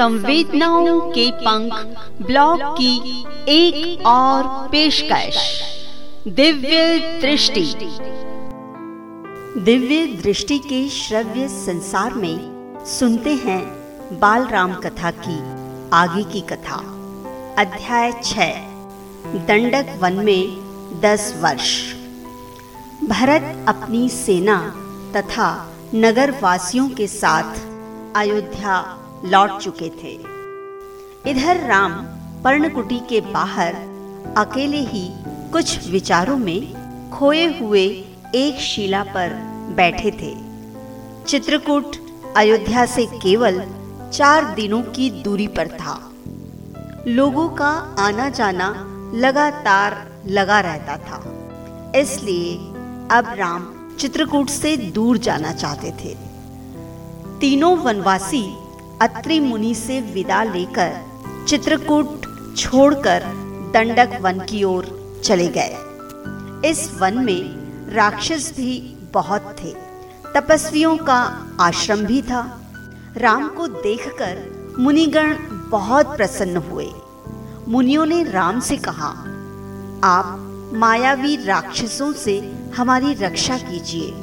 संवेदनाओं के पंख ब्लॉग की एक और पेशकश, दिव्य दृष्टि। दिव्य दृष्टि के श्रव्य संसार में सुनते हैं बाल राम कथा की आगे की कथा। अध्याय छ, दंडक वन में दस वर्ष। भरत अपनी सेना तथा नगर वासियों के साथ अयोध्या लौट चुके थे। इधर राम पर्णकुटी के बाहर अकेले ही कुछ विचारों में खोए हुए एक शिला पर बैठे थे। चित्रकूट अयोध्या से केवल चार दिनों की दूरी पर था। लोगों का आना जाना लगातार लगा रहता था। इसलिए अब राम चित्रकूट से दूर जाना चाहते थे। तीनों वनवासी अत्रि मुनि से विदा लेकर चित्रकूट छोड़कर दंडक वन की ओर चले गए। इस वन में राक्षस भी बहुत थे। तपस्वियों का आश्रम भी था। राम को देखकर मुनिगण बहुत प्रसन्न हुए। मुनियों ने राम से कहा, आप मायावी राक्षसों से हमारी रक्षा कीजिए।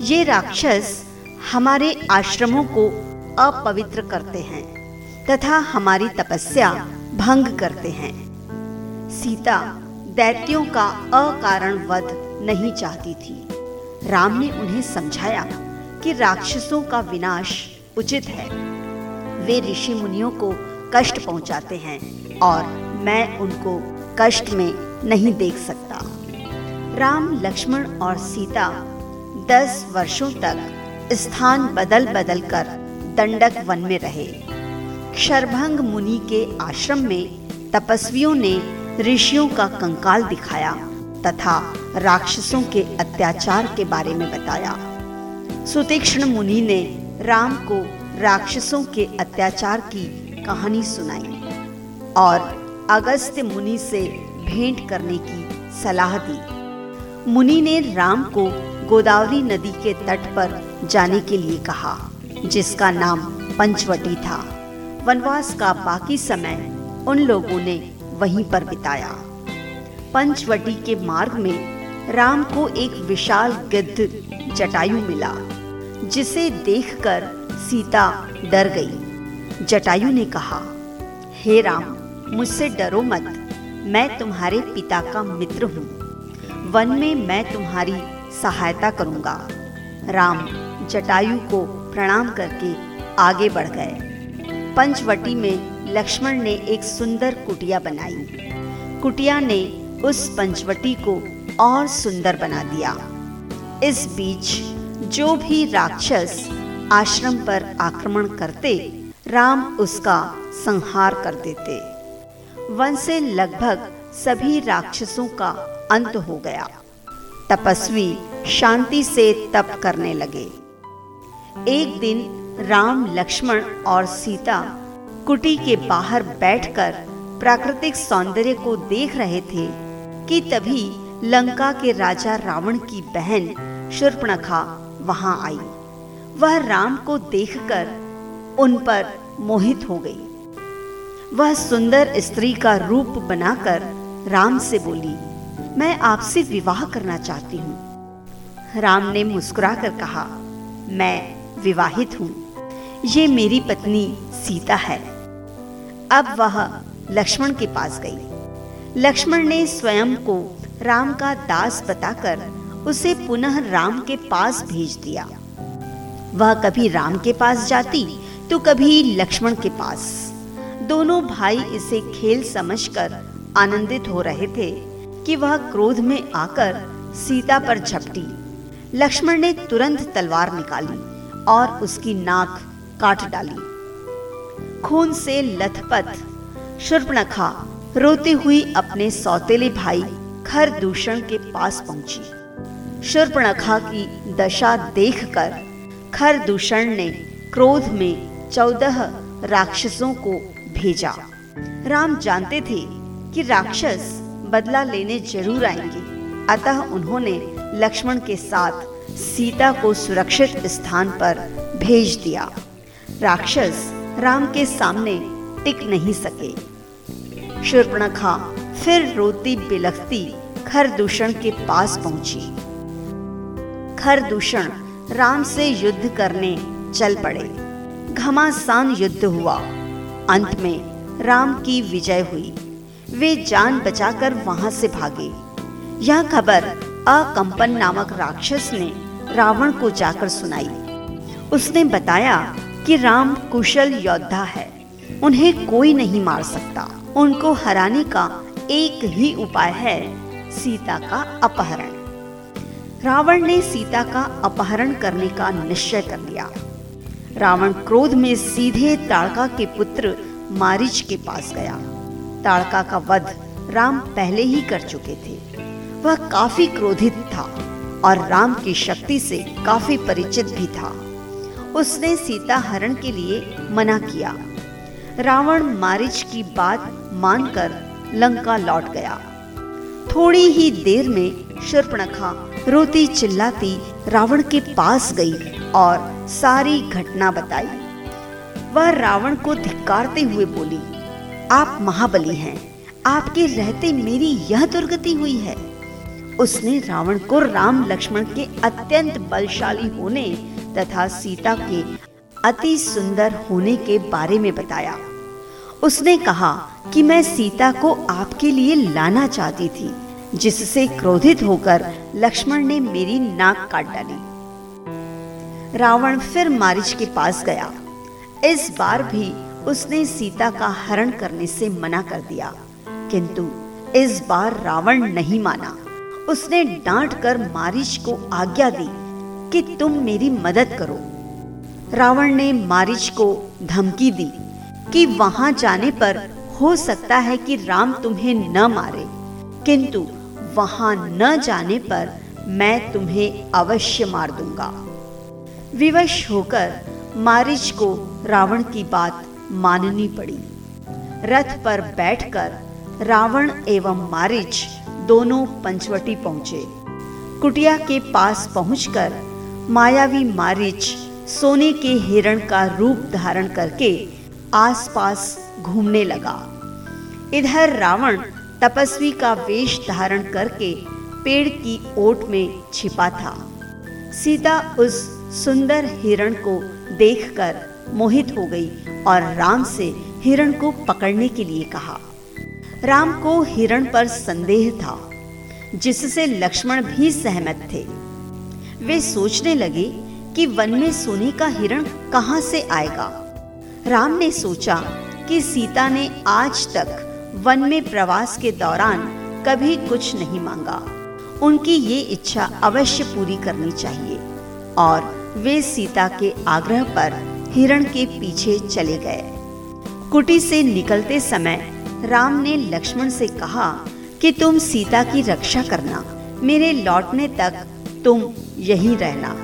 ये राक्षस हमारे आश्रमों को अपवित्र करते हैं, तथा हमारी तपस्या भंग करते हैं। सीता दैत्यों का अकारण वध नहीं चाहती थी। राम ने उन्हें समझाया कि राक्षसों का विनाश उचित है। वे ऋषि मुनियों को कष्ट पहुंचाते हैं और मैं उनको कष्ट में नहीं देख सकता। राम, लक्ष्मण और सीता दस वर्षों तक स्थान बदल बदल कर दंडक वन में रहे। क्षरभंग मुनि के आश्रम में तपस्वियों ने ऋषियों का कंकाल दिखाया तथा राक्षसों के अत्याचार के बारे में बताया। सुतीक्ष्ण मुनि ने राम को राक्षसों के अत्याचार की कहानी सुनाई और अगस्त्य मुनि से भेंट करने की सलाह दी। मुनि ने राम को गोदावरी नदी के तट पर जाने के लिए कहा। जिसका नाम पंचवटी था। वनवास का बाकी समय उन लोगों ने वहीं पर बिताया। पंचवटी के मार्ग में राम को एक विशाल गिद्ध जटायु मिला, जिसे देखकर सीता डर गई। जटायु ने कहा, हे राम, मुझसे डरो मत। मैं तुम्हारे पिता का मित्र हूँ। वन में मैं तुम्हारी सहायता करूँगा। राम जटायु को प्रणाम करके आगे बढ़ गए। पंचवटी में लक्ष्मण ने एक सुंदर कुटिया बनाई। कुटिया ने उस पंचवटी को और सुंदर बना दिया। इस बीच जो भी राक्षस आश्रम पर आक्रमण करते, राम उसका संहार कर देते। वन से लगभग सभी राक्षसों का अंत हो गया। तपस्वी शांति से तप करने लगे। एक दिन राम, लक्ष्मण और सीता कुटी के बाहर बैठकर प्राकृतिक सौंदर्य को देख रहे थे कि तभी लंका के राजा रावण की बहन शूर्पणखा वहाँ आई। वह राम को देखकर उन पर मोहित हो गई। वह सुंदर स्त्री का रूप बनाकर राम से बोली, मैं आपसे विवाह करना चाहती हूँ। राम ने मुस्कुराकर कहा, मैं विवाहित हूँ। ये मेरी पत्नी सीता है। अब वह लक्ष्मण के पास गई। लक्ष्मण ने स्वयं को राम का दास बताकर उसे पुनः राम के पास भेज दिया। वह कभी राम के पास जाती तो कभी लक्ष्मण के पास। दोनों भाई इसे खेल समझकर आनंदित हो रहे थे कि वह क्रोध में आकर सीता पर झपटी। लक्ष्मण ने तुरंत तलवार निकाली। और उसकी नाक काट डाली। खून से लथपथ शूर्पणखा रोती हुई अपने सौतेले भाई खर दूषण के पास पहुँची। शूर्पणखा की दशा देखकर खर दूषण ने क्रोध में चौदह राक्षसों को भेजा। राम जानते थे कि राक्षस बदला लेने ज़रूर आएँगे, अतः उन्होंने लक्ष्मण के साथ सीता को सुरक्षित स्थान पर भेज दिया। राक्षस राम के सामने टिक नहीं सके। शूर्पणखा फिर रोती बिलखती खरदूषण के पास पहुँची। खरदूषण राम से युद्ध करने चल पड़े। घमासान युद्ध हुआ। अंत में राम की विजय हुई। वे जान बचाकर वहाँ से भागे। यह खबर अकंपन नामक राक्षस ने रावण को जाकर सुनाई। उसने बताया कि राम कुशल योद्धा है, उन्हें कोई नहीं मार सकता। उनको हराने का एक ही उपाय है, सीता का अपहरण। रावण ने सीता का अपहरण करने का निश्चय कर लिया। रावण क्रोध में सीधे ताड़का के पुत्र मारिच के पास गया। ताड़का का वध राम पहले ही कर चुके थे। वह काफ़ी क्रोधित था और राम की शक्ति से काफ़ी परिचित भी था। उसने सीता हरण के लिए मना किया। रावण मारिच की बात मानकर लंका लौट गया। थोड़ी ही देर में शूर्पणखा रोती चिल्लाती रावण के पास गई और सारी घटना बताई। वह रावण को धिक्कारते हुए बोली, आप महाबली हैं। आपके रहते मेरी यह दुर्गति हुई है। उसने रावण को राम लक्ष्मण के अत्यंत बलशाली होने तथा सीता के अति सुंदर होने के बारे में बताया। उसने कहा कि मैं सीता को आपके लिए लाना चाहती थी, जिससे क्रोधित होकर लक्ष्मण ने मेरी नाक काट डाली। रावण फिर मारिच के पास गया। इस बार भी उसने सीता का हरण करने से मना कर दिया, किंतु इस बार रावण नहीं माना। उसने डांट कर मारिच को आज्ञा दी कि तुम मेरी मदद करो। रावण ने मारिच को धमकी दी कि वहाँ जाने पर हो सकता है कि राम तुम्हें न मारे, किंतु वहाँ न जाने पर मैं तुम्हें अवश्य मार दूँगा। विवश होकर मारिच को रावण की बात माननी पड़ी। रथ पर बैठकर रावण एवं मारिच दोनों पंचवटी पहुँचे। कुटिया के पास पहुंचकर मायावी मारिच सोने के हिरण का रूप धारण करके आसपास घूमने लगा। इधर रावण तपस्वी का वेश धारण करके पेड़ की ओट में छिपा था। सीता उस सुंदर हिरण को देखकर मोहित हो गई और राम से हिरण को पकड़ने के लिए कहा। राम को हिरण पर संदेह था, जिससे लक्ष्मण भी सहमत थे। वे सोचने लगे कि वन में सोने का हिरण कहाँ से आएगा। राम ने सोचा कि सीता ने आज तक वन में प्रवास के दौरान कभी कुछ नहीं मांगा। उनकी ये इच्छा अवश्य पूरी करनी चाहिए और वे सीता के आग्रह पर हिरण के पीछे चले गए। कुटी से निकलते समय राम ने लक्ष्मण से कहा कि तुम सीता की रक्षा करना। मेरे लौटने तक तुम यहीं रहना।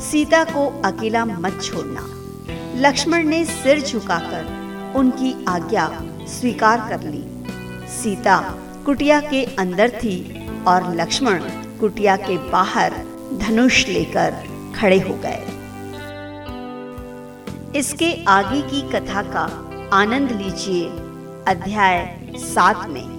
सीता को अकेला मत छोड़ना। लक्ष्मण ने सिर झुकाकर उनकी आज्ञा स्वीकार कर ली। सीता कुटिया के अंदर थी और लक्ष्मण कुटिया के बाहर धनुष लेकर खड़े हो गए। इसके आगे की कथा का आनंद लीजिए। अध्याय सात में।